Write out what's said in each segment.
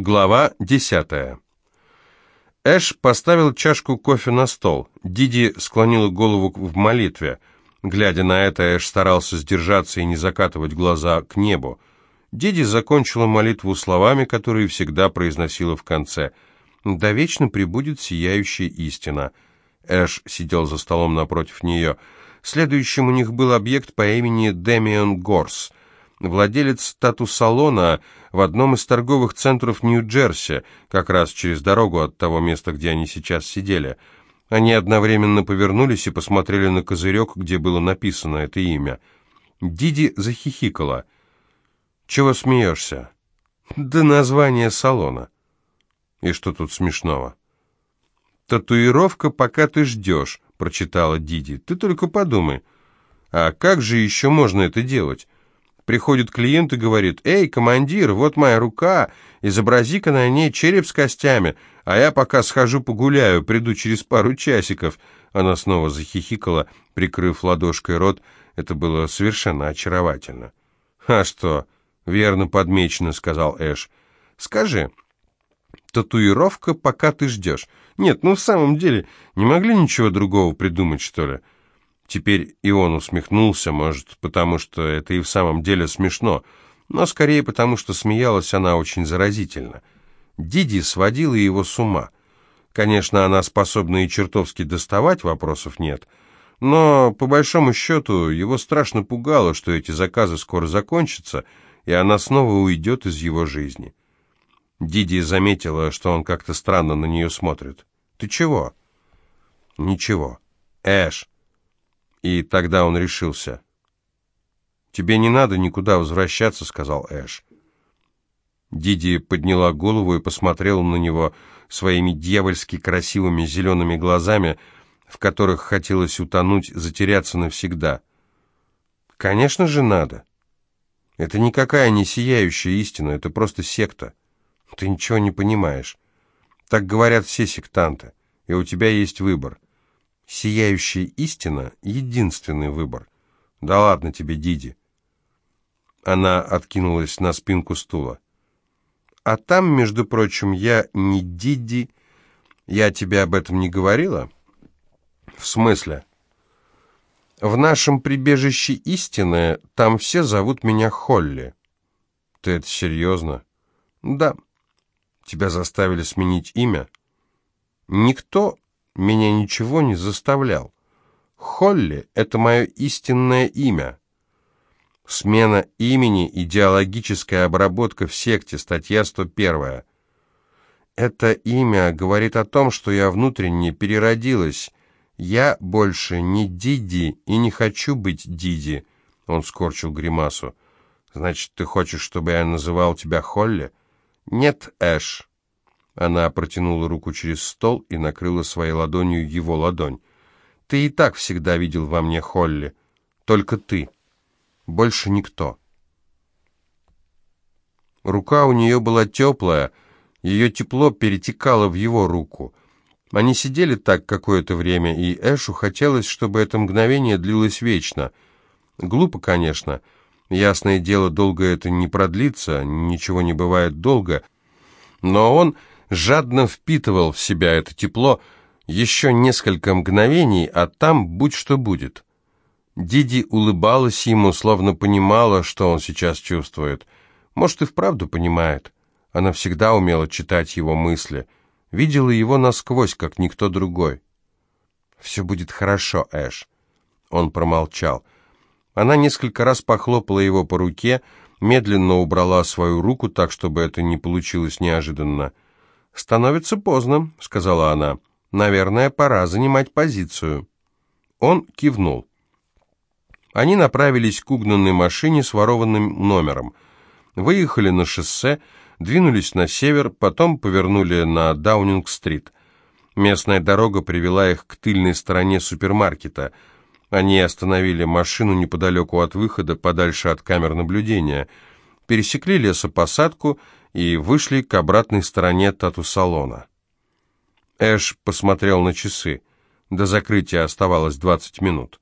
Глава десятая. Эш поставил чашку кофе на стол. Диди склонила голову в молитве. Глядя на это, Эш старался сдержаться и не закатывать глаза к небу. Диди закончила молитву словами, которые всегда произносила в конце. «Да вечно пребудет сияющая истина». Эш сидел за столом напротив нее. Следующим у них был объект по имени Демиан Горс — владелец тату-салона в одном из торговых центров Нью-Джерси, как раз через дорогу от того места, где они сейчас сидели. Они одновременно повернулись и посмотрели на козырек, где было написано это имя. Диди захихикала. «Чего смеешься?» «Да название салона». «И что тут смешного?» «Татуировка, пока ты ждешь», — прочитала Диди. «Ты только подумай. А как же еще можно это делать?» Приходит клиент и говорит, «Эй, командир, вот моя рука, изобрази-ка на ней череп с костями, а я пока схожу погуляю, приду через пару часиков». Она снова захихикала, прикрыв ладошкой рот. Это было совершенно очаровательно. «А что?» — верно подмечено, — сказал Эш. «Скажи, татуировка, пока ты ждешь. Нет, ну в самом деле, не могли ничего другого придумать, что ли?» Теперь и он усмехнулся, может, потому что это и в самом деле смешно, но скорее потому, что смеялась она очень заразительно. Диди сводила его с ума. Конечно, она способна и чертовски доставать, вопросов нет, но, по большому счету, его страшно пугало, что эти заказы скоро закончатся, и она снова уйдет из его жизни. Диди заметила, что он как-то странно на нее смотрит. «Ты чего?» «Ничего. Эш». И тогда он решился. «Тебе не надо никуда возвращаться», — сказал Эш. Диди подняла голову и посмотрела на него своими дьявольски красивыми зелеными глазами, в которых хотелось утонуть, затеряться навсегда. «Конечно же надо. Это никакая не сияющая истина, это просто секта. Ты ничего не понимаешь. Так говорят все сектанты, и у тебя есть выбор. Сияющая истина — единственный выбор. Да ладно тебе, Диди. Она откинулась на спинку стула. А там, между прочим, я не Диди. Я тебе об этом не говорила? В смысле? В нашем прибежище истины там все зовут меня Холли. Ты это серьезно? Да. Тебя заставили сменить имя? Никто меня ничего не заставлял. Холли — это мое истинное имя. Смена имени, идеологическая обработка в секте, статья 101. Это имя говорит о том, что я внутренне переродилась. Я больше не Диди и не хочу быть Диди. Он скорчил гримасу. Значит, ты хочешь, чтобы я называл тебя Холли? Нет, Эш. Она протянула руку через стол и накрыла своей ладонью его ладонь. «Ты и так всегда видел во мне Холли. Только ты. Больше никто». Рука у нее была теплая, ее тепло перетекало в его руку. Они сидели так какое-то время, и Эшу хотелось, чтобы это мгновение длилось вечно. Глупо, конечно. Ясное дело, долго это не продлится, ничего не бывает долго. Но он жадно впитывал в себя это тепло еще несколько мгновений, а там будь что будет. Диди улыбалась ему, словно понимала, что он сейчас чувствует. Может, и вправду понимает. Она всегда умела читать его мысли, видела его насквозь, как никто другой. «Все будет хорошо, Эш». Он промолчал. Она несколько раз похлопала его по руке, медленно убрала свою руку так, чтобы это не получилось неожиданно. «Становится поздно», — сказала она. «Наверное, пора занимать позицию». Он кивнул. Они направились к угнанной машине с ворованным номером. Выехали на шоссе, двинулись на север, потом повернули на Даунинг-стрит. Местная дорога привела их к тыльной стороне супермаркета. Они остановили машину неподалеку от выхода, подальше от камер наблюдения. Пересекли лесопосадку и вышли к обратной стороне тату-салона. Эш посмотрел на часы. До закрытия оставалось 20 минут.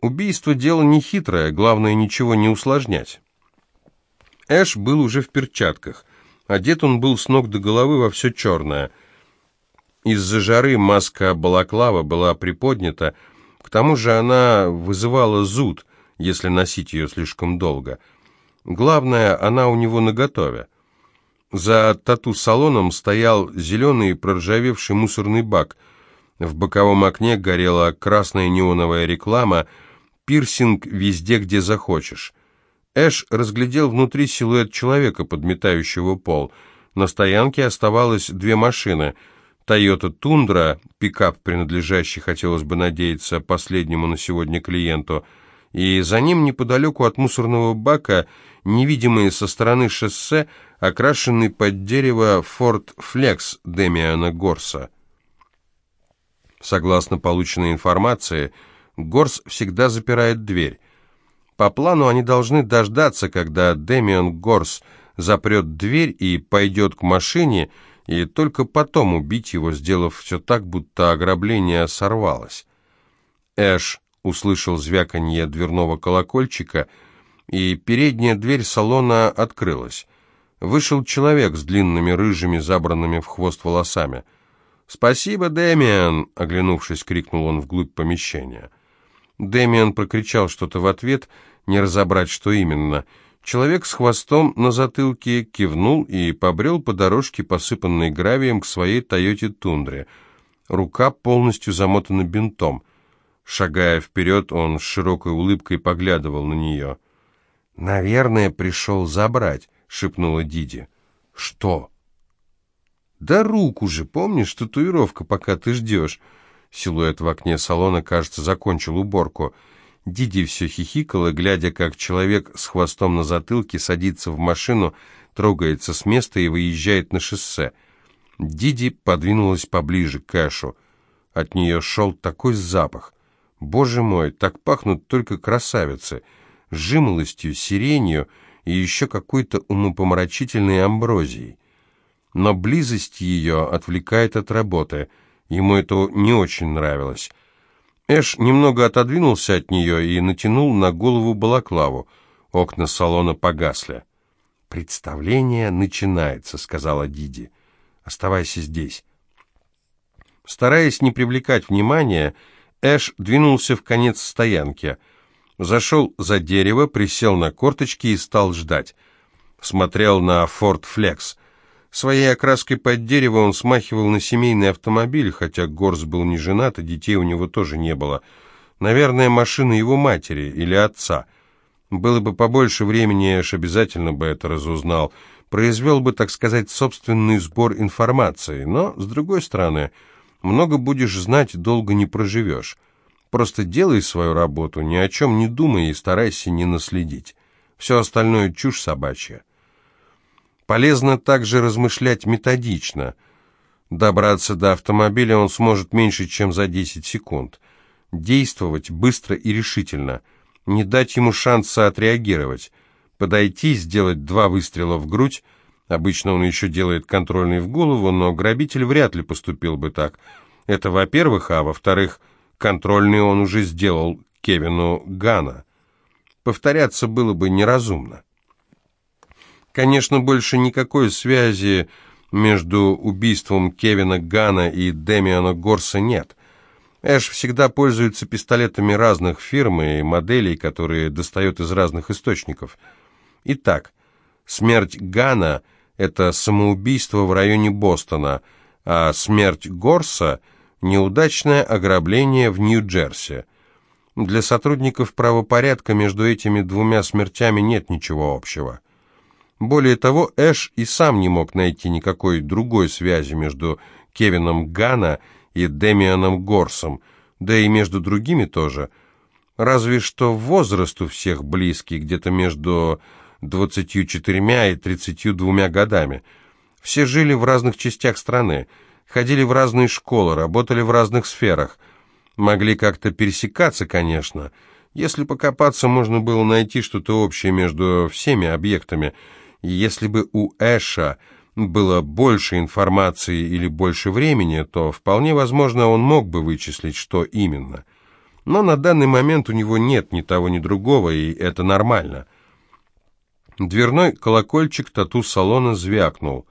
Убийство – дело нехитрое, главное ничего не усложнять. Эш был уже в перчатках. Одет он был с ног до головы во все черное. Из-за жары маска балаклава была приподнята, к тому же она вызывала зуд, если носить ее слишком долго. Главное, она у него наготове. За тату-салоном стоял зеленый проржавевший мусорный бак. В боковом окне горела красная неоновая реклама «Пирсинг везде, где захочешь». Эш разглядел внутри силуэт человека, подметающего пол. На стоянке оставалось две машины. «Тойота Тундра», пикап, принадлежащий, хотелось бы надеяться, последнему на сегодня клиенту, и за ним неподалеку от мусорного бака, невидимые со стороны шоссе, окрашенный под дерево Ford Flex Демиана Горса. Согласно полученной информации, Горс всегда запирает дверь. По плану они должны дождаться, когда Демиан Горс запрет дверь и пойдет к машине, и только потом убить его, сделав все так, будто ограбление сорвалось. Эш услышал звяканье дверного колокольчика, и передняя дверь салона открылась. Вышел человек с длинными рыжими, забранными в хвост волосами. «Спасибо, Дэмиан!» — оглянувшись, крикнул он вглубь помещения. Дэмиан прокричал что-то в ответ, не разобрать, что именно. Человек с хвостом на затылке кивнул и побрел по дорожке, посыпанной гравием, к своей «Тойоте Тундре». Рука полностью замотана бинтом. Шагая вперед, он с широкой улыбкой поглядывал на нее. «Наверное, пришел забрать», — шепнула Диди. «Что?» «Да руку же, помнишь, татуировка, пока ты ждешь». Силуэт в окне салона, кажется, закончил уборку. Диди все хихикала, глядя, как человек с хвостом на затылке садится в машину, трогается с места и выезжает на шоссе. Диди подвинулась поближе к Эшу. От нее шел такой запах. Боже мой, так пахнут только красавицы. Жимолостью, сиренью и еще какой-то умопомрачительной амброзией. Но близость ее отвлекает от работы. Ему это не очень нравилось. Эш немного отодвинулся от нее и натянул на голову балаклаву. Окна салона погасли. «Представление начинается», — сказала Диди. «Оставайся здесь». Стараясь не привлекать внимания, Эш двинулся в конец стоянки. Зашел за дерево, присел на корточки и стал ждать. Смотрел на Ford Flex — Своей окраской под дерево он смахивал на семейный автомобиль, хотя Горс был не женат, и детей у него тоже не было. Наверное, машина его матери или отца. Было бы побольше времени, Эш обязательно бы это разузнал. Произвел бы, так сказать, собственный сбор информации. Но, с другой стороны, много будешь знать, долго не проживешь. Просто делай свою работу, ни о чем не думай и старайся не наследить. Все остальное чушь собачья. Полезно также размышлять методично. Добраться до автомобиля он сможет меньше, чем за 10 секунд. Действовать быстро и решительно. Не дать ему шанса отреагировать. Подойти, сделать два выстрела в грудь. Обычно он еще делает контрольный в голову, но грабитель вряд ли поступил бы так. Это во-первых, а во-вторых, контрольный он уже сделал Кевину Гана. Повторяться было бы неразумно. Конечно, больше никакой связи между убийством Кевина Гана и Демиана Горса нет. Эш всегда пользуется пистолетами разных фирм и моделей, которые достает из разных источников. Итак, смерть Гана – это самоубийство в районе Бостона, а смерть Горса – неудачное ограбление в Нью-Джерси. Для сотрудников правопорядка между этими двумя смертями нет ничего общего. Более того, Эш и сам не мог найти никакой другой связи между Кевином Гана и Демианом Горсом, да и между другими тоже. Разве что возраст у всех близкий, где-то между 24 и 32 годами. Все жили в разных частях страны, ходили в разные школы, работали в разных сферах. Могли как-то пересекаться, конечно. Если покопаться, можно было найти что-то общее между всеми объектами – если бы у Эша было больше информации или больше времени, то вполне возможно он мог бы вычислить, что именно. Но на данный момент у него нет ни того, ни другого, и это нормально. Дверной колокольчик тату-салона звякнул.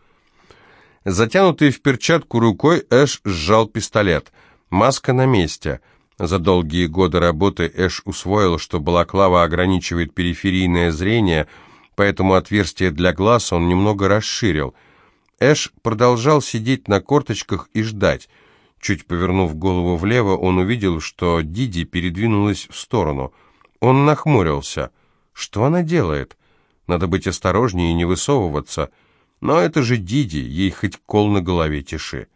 Затянутый в перчатку рукой Эш сжал пистолет. Маска на месте. За долгие годы работы Эш усвоил, что балаклава ограничивает периферийное зрение, поэтому отверстие для глаз он немного расширил. Эш продолжал сидеть на корточках и ждать. Чуть повернув голову влево, он увидел, что Диди передвинулась в сторону. Он нахмурился. Что она делает? Надо быть осторожнее и не высовываться. Но это же Диди, ей хоть кол на голове тиши.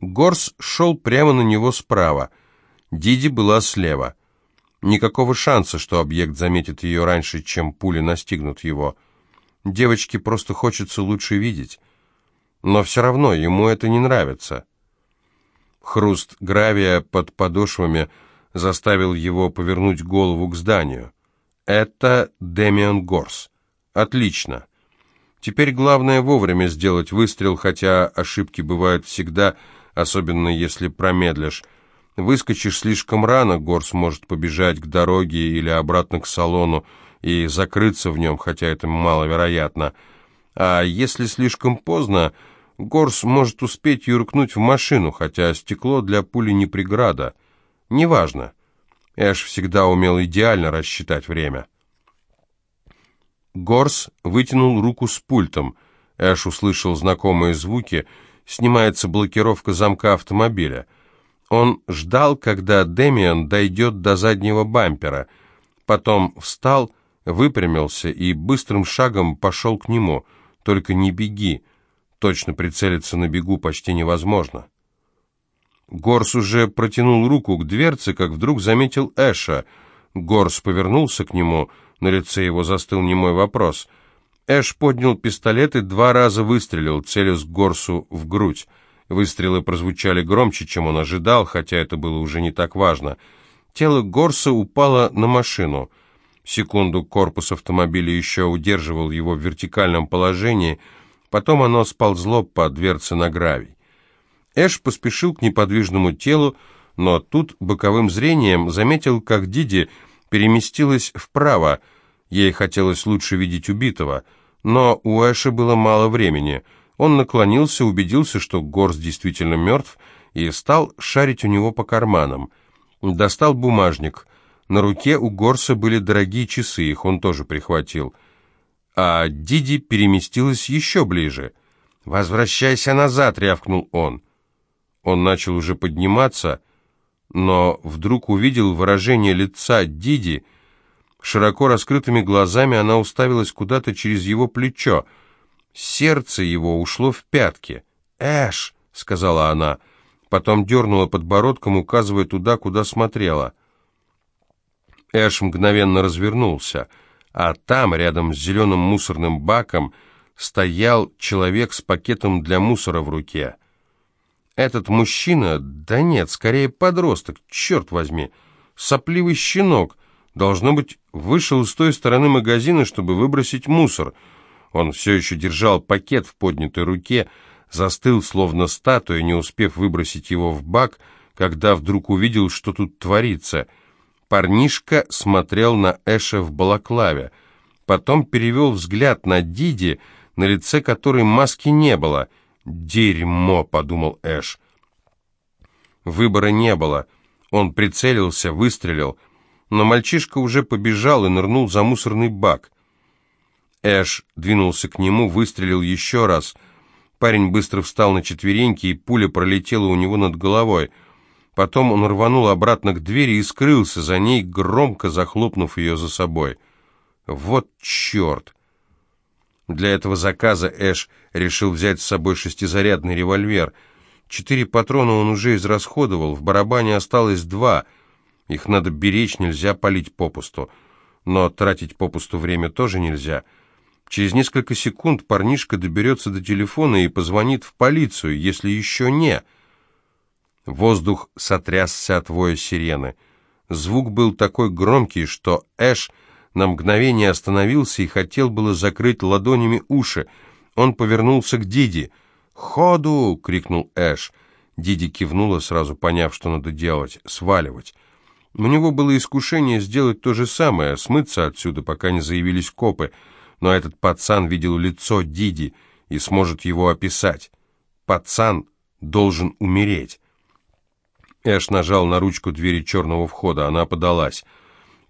Горс шел прямо на него справа. Диди была слева. Никакого шанса, что объект заметит ее раньше, чем пули настигнут его. Девочке просто хочется лучше видеть. Но все равно ему это не нравится. Хруст гравия под подошвами заставил его повернуть голову к зданию. Это Демиан Горс. Отлично. Теперь главное вовремя сделать выстрел, хотя ошибки бывают всегда, особенно если промедлишь. Выскочишь слишком рано, Горс может побежать к дороге или обратно к салону и закрыться в нем, хотя это маловероятно. А если слишком поздно, Горс может успеть юркнуть в машину, хотя стекло для пули не преграда. Неважно. Эш всегда умел идеально рассчитать время. Горс вытянул руку с пультом. Эш услышал знакомые звуки. Снимается блокировка замка автомобиля. Он ждал, когда Демиан дойдет до заднего бампера. Потом встал, выпрямился и быстрым шагом пошел к нему. «Только не беги. Точно прицелиться на бегу почти невозможно». Горс уже протянул руку к дверце, как вдруг заметил Эша. Горс повернулся к нему, на лице его застыл немой вопрос. Эш поднял пистолет и два раза выстрелил, целясь Горсу в грудь. Выстрелы прозвучали громче, чем он ожидал, хотя это было уже не так важно. Тело Горса упало на машину. Секунду корпус автомобиля еще удерживал его в вертикальном положении, потом оно сползло по дверце на гравий. Эш поспешил к неподвижному телу, но тут боковым зрением заметил, как Диди переместилась вправо. Ей хотелось лучше видеть убитого, но у Эша было мало времени. Он наклонился, убедился, что Горс действительно мертв, и стал шарить у него по карманам. Достал бумажник. На руке у Горса были дорогие часы, их он тоже прихватил. А Диди переместилась еще ближе. «Возвращайся назад!» — рявкнул он. Он начал уже подниматься, но вдруг увидел выражение лица Диди. Широко раскрытыми глазами она уставилась куда-то через его плечо. Сердце его ушло в пятки. «Эш!» — сказала она. Потом дернула подбородком, указывая туда, куда смотрела. Эш мгновенно развернулся, а там, рядом с зеленым мусорным баком, стоял человек с пакетом для мусора в руке. Этот мужчина, да нет, скорее подросток, черт возьми, сопливый щенок, должно быть, вышел с той стороны магазина, чтобы выбросить мусор. Он все еще держал пакет в поднятой руке, застыл, словно статуя, не успев выбросить его в бак, когда вдруг увидел, что тут творится. Парнишка смотрел на Эша в балаклаве, потом перевел взгляд на Диди, на лице которой маски не было — «Дерьмо», — подумал Эш. Выбора не было. Он прицелился, выстрелил, но мальчишка уже побежал и нырнул за мусорный бак. Эш двинулся к нему, выстрелил еще раз. Парень быстро встал на четвереньки, и пуля пролетела у него над головой. Потом он рванул обратно к двери и скрылся за ней, громко захлопнув ее за собой. «Вот черт!» Для этого заказа Эш решил взять с собой шестизарядный револьвер. Четыре патрона он уже израсходовал, в барабане осталось два. Их надо беречь, нельзя палить попусту. Но тратить попусту время тоже нельзя. Через несколько секунд парнишка доберется до телефона и позвонит в полицию, если еще не. Воздух сотрясся от воя сирены. Звук был такой громкий, что Эш на мгновение остановился и хотел было закрыть ладонями уши. Он повернулся к Диди. «Ходу!» — крикнул Эш. Диди кивнула, сразу поняв, что надо делать — сваливать. У него было искушение сделать то же самое, смыться отсюда, пока не заявились копы, но этот пацан видел лицо Диди и сможет его описать. Пацан должен умереть. Эш нажал на ручку двери черного входа, она подалась.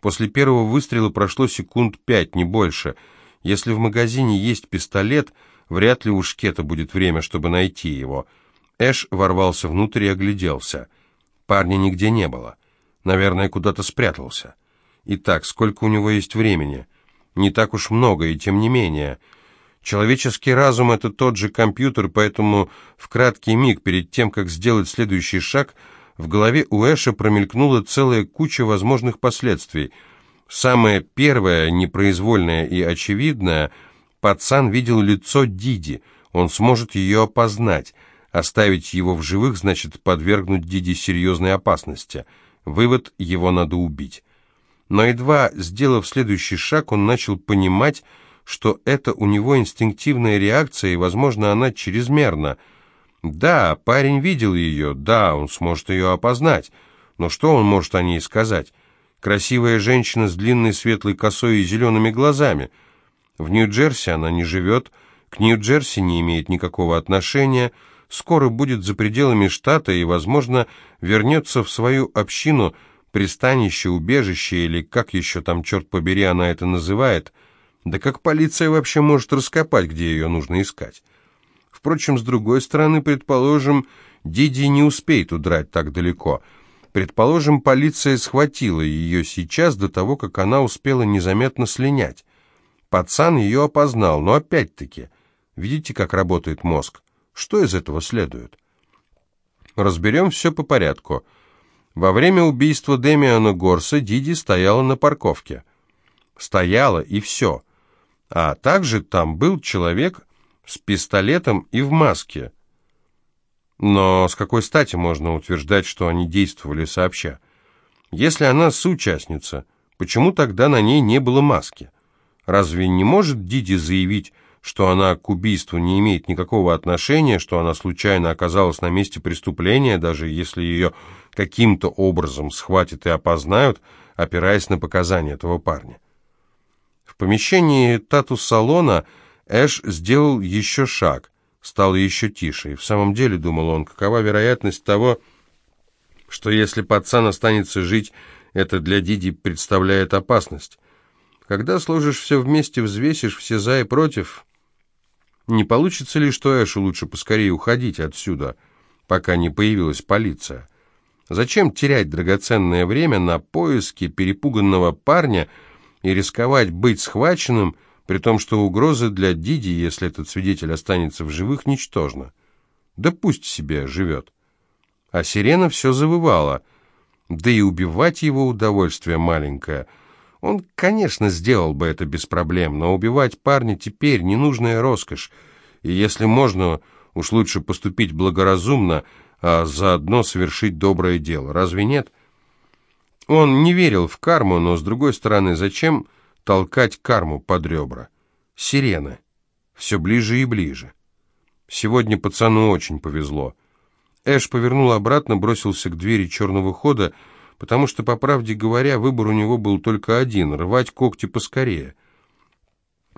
После первого выстрела прошло секунд пять, не больше. Если в магазине есть пистолет, вряд ли у Шкета будет время, чтобы найти его. Эш ворвался внутрь и огляделся. Парня нигде не было. Наверное, куда-то спрятался. Итак, сколько у него есть времени? Не так уж много, и тем не менее. Человеческий разум — это тот же компьютер, поэтому в краткий миг перед тем, как сделать следующий шаг, в голове у Эша промелькнула целая куча возможных последствий. Самое первое, непроизвольное и очевидное — пацан видел лицо Диди, он сможет ее опознать. Оставить его в живых значит подвергнуть Диди серьезной опасности — Вывод – его надо убить. Но едва сделав следующий шаг, он начал понимать, что это у него инстинктивная реакция, и, возможно, она чрезмерна. Да, парень видел ее, да, он сможет ее опознать, но что он может о ней сказать? Красивая женщина с длинной светлой косой и зелеными глазами. В Нью-Джерси она не живет, к Нью-Джерси не имеет никакого отношения – скоро будет за пределами штата и, возможно, вернется в свою общину, пристанище, убежище или как еще там, черт побери, она это называет. Да как полиция вообще может раскопать, где ее нужно искать? Впрочем, с другой стороны, предположим, Диди не успеет удрать так далеко. Предположим, полиция схватила ее сейчас до того, как она успела незаметно слинять. Пацан ее опознал, но опять-таки, видите, как работает мозг? Что из этого следует? Разберем все по порядку. Во время убийства Демиана Горса Диди стояла на парковке. Стояла и все. А также там был человек с пистолетом и в маске. Но с какой стати можно утверждать, что они действовали сообща? Если она соучастница, почему тогда на ней не было маски? Разве не может Диди заявить, что она к убийству не имеет никакого отношения, что она случайно оказалась на месте преступления, даже если ее каким-то образом схватят и опознают, опираясь на показания этого парня. В помещении тату-салона Эш сделал еще шаг, стал еще тише, и в самом деле, думал он, какова вероятность того, что если пацан останется жить, это для Диди представляет опасность. Когда сложишь все вместе, взвесишь все за и против, не получится ли, что Эшу лучше поскорее уходить отсюда, пока не появилась полиция? Зачем терять драгоценное время на поиски перепуганного парня и рисковать быть схваченным, при том, что угрозы для Диди, если этот свидетель останется в живых, ничтожна? Да пусть себе живет. А сирена все завывала, да и убивать его удовольствие маленькое – он, конечно, сделал бы это без проблем, но убивать парня теперь ненужная роскошь, и если можно, уж лучше поступить благоразумно, а заодно совершить доброе дело. Разве нет? Он не верил в карму, но, с другой стороны, зачем толкать карму под ребра? Сирены. Все ближе и ближе. Сегодня пацану очень повезло. Эш повернул обратно, бросился к двери черного хода, потому что, по правде говоря, выбор у него был только один — рвать когти поскорее.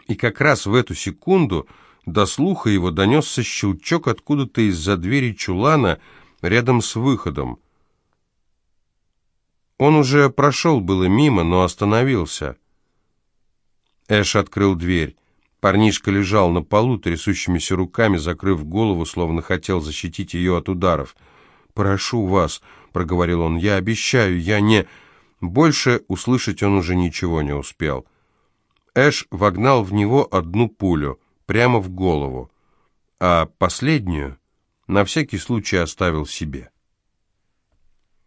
И как раз в эту секунду до слуха его донесся щелчок откуда-то из-за двери чулана рядом с выходом. Он уже прошел было мимо, но остановился. Эш открыл дверь. Парнишка лежал на полу, трясущимися руками, закрыв голову, словно хотел защитить ее от ударов. «Прошу вас», — проговорил он, — «я обещаю, я не...» Больше услышать он уже ничего не успел. Эш вогнал в него одну пулю, прямо в голову, а последнюю на всякий случай оставил себе.